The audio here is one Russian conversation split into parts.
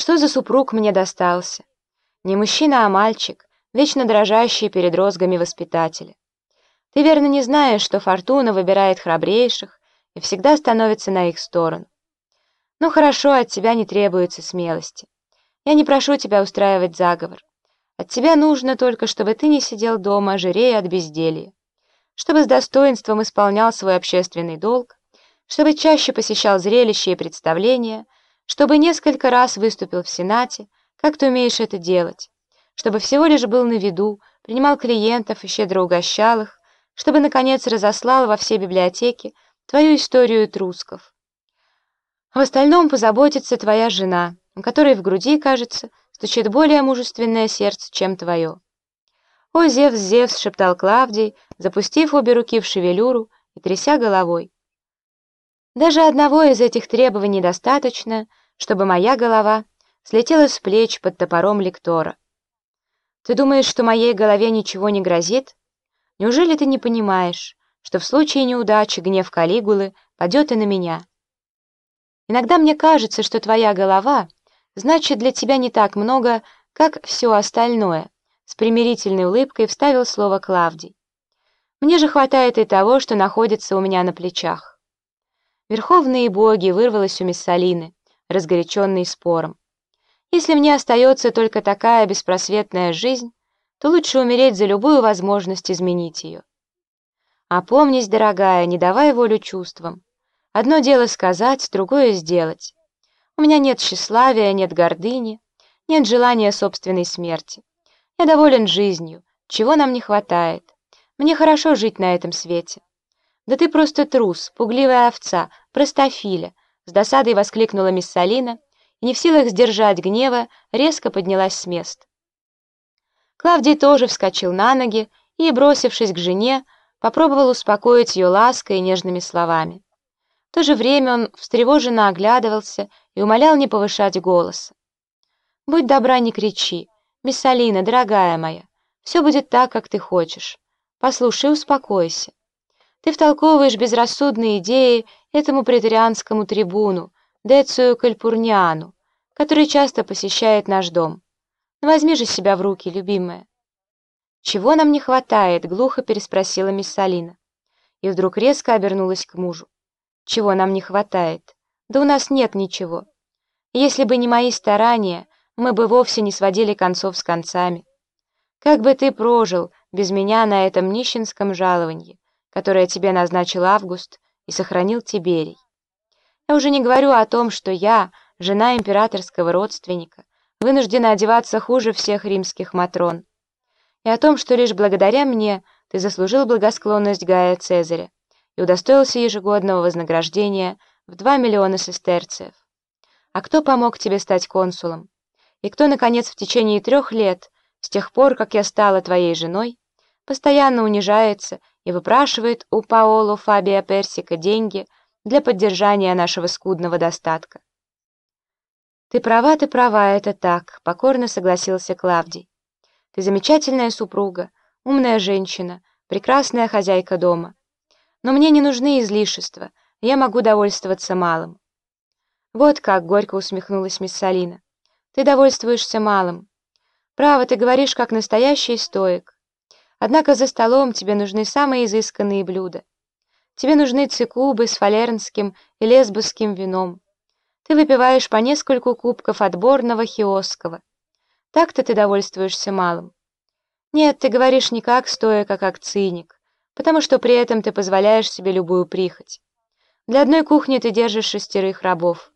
Что за супруг мне достался? Не мужчина, а мальчик, вечно дрожащий перед розгами воспитателя. Ты верно не знаешь, что фортуна выбирает храбрейших и всегда становится на их сторону. Ну хорошо, от тебя не требуется смелости. Я не прошу тебя устраивать заговор. От тебя нужно только, чтобы ты не сидел дома, жирея от безделья, чтобы с достоинством исполнял свой общественный долг, чтобы чаще посещал зрелища и представления, чтобы несколько раз выступил в Сенате, как ты умеешь это делать, чтобы всего лишь был на виду, принимал клиентов и щедро угощал их, чтобы, наконец, разослал во все библиотеки твою историю трусков. В остальном позаботится твоя жена, у которой в груди, кажется, стучит более мужественное сердце, чем твое. «О, Зевс, Зевс!» — шептал Клавдий, запустив обе руки в шевелюру и тряся головой. «Даже одного из этих требований достаточно, чтобы моя голова слетела с плеч под топором лектора. Ты думаешь, что моей голове ничего не грозит? Неужели ты не понимаешь, что в случае неудачи гнев Калигулы падет и на меня? Иногда мне кажется, что твоя голова — значит для тебя не так много, как все остальное», с примирительной улыбкой вставил слово Клавдий. «Мне же хватает и того, что находится у меня на плечах». Верховные боги вырвалось у Миссалины, разгоряченный спором. «Если мне остается только такая беспросветная жизнь, то лучше умереть за любую возможность изменить ее. Опомнись, дорогая, не давай волю чувствам. Одно дело сказать, другое сделать. У меня нет тщеславия, нет гордыни, нет желания собственной смерти. Я доволен жизнью, чего нам не хватает. Мне хорошо жить на этом свете. Да ты просто трус, пугливая овца, простофиля, с досадой воскликнула мисс Салина и, не в силах сдержать гнева, резко поднялась с места. Клавдий тоже вскочил на ноги и, бросившись к жене, попробовал успокоить ее лаской и нежными словами. В то же время он встревоженно оглядывался и умолял не повышать голос. «Будь добра, не кричи. Мисс Алина, дорогая моя, все будет так, как ты хочешь. Послушай, успокойся. Ты втолковываешь безрассудные идеи этому претарианскому трибуну, Децию Кальпурниану, который часто посещает наш дом. Но ну, возьми же себя в руки, любимая». «Чего нам не хватает?» — глухо переспросила мисс Алина. И вдруг резко обернулась к мужу. Чего нам не хватает? Да у нас нет ничего. Если бы не мои старания, мы бы вовсе не сводили концов с концами. Как бы ты прожил без меня на этом нищенском жаловании, которое тебе назначил Август и сохранил Тиберий? Я уже не говорю о том, что я, жена императорского родственника, вынуждена одеваться хуже всех римских матрон, и о том, что лишь благодаря мне ты заслужил благосклонность Гая Цезаря и удостоился ежегодного вознаграждения в 2 миллиона сестерцев. А кто помог тебе стать консулом? И кто, наконец, в течение трех лет, с тех пор, как я стала твоей женой, постоянно унижается и выпрашивает у Паоло Фабия Персика деньги для поддержания нашего скудного достатка? «Ты права, ты права, это так», — покорно согласился Клавдий. «Ты замечательная супруга, умная женщина, прекрасная хозяйка дома. Но мне не нужны излишества, я могу довольствоваться малым». «Вот как!» — горько усмехнулась мисс Салина. «Ты довольствуешься малым. Право, ты говоришь, как настоящий стоик. Однако за столом тебе нужны самые изысканные блюда. Тебе нужны цикубы с фалернским и лесбосским вином. Ты выпиваешь по нескольку кубков отборного хиосского. Так-то ты довольствуешься малым. Нет, ты говоришь не как стоик, а как циник потому что при этом ты позволяешь себе любую прихоть. Для одной кухни ты держишь шестерых рабов.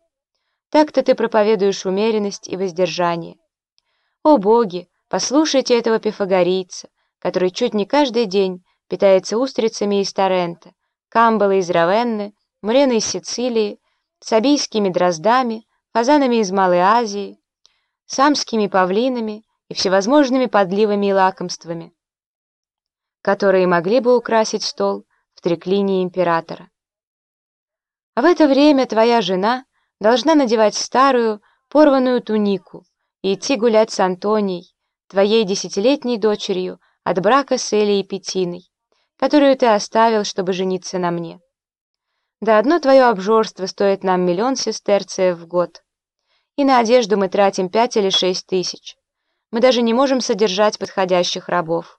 Так-то ты проповедуешь умеренность и воздержание. О боги, послушайте этого пифагорийца, который чуть не каждый день питается устрицами из Торрента, камбалы из Равенны, мурены из Сицилии, сабийскими дроздами, фазанами из Малой Азии, самскими павлинами и всевозможными подливами и лакомствами которые могли бы украсить стол в триклинии императора. А в это время твоя жена должна надевать старую, порванную тунику и идти гулять с Антонией, твоей десятилетней дочерью, от брака с Элией Петиной, которую ты оставил, чтобы жениться на мне. Да одно твое обжорство стоит нам миллион сестерцев в год. и на одежду мы тратим пять или шесть тысяч. Мы даже не можем содержать подходящих рабов.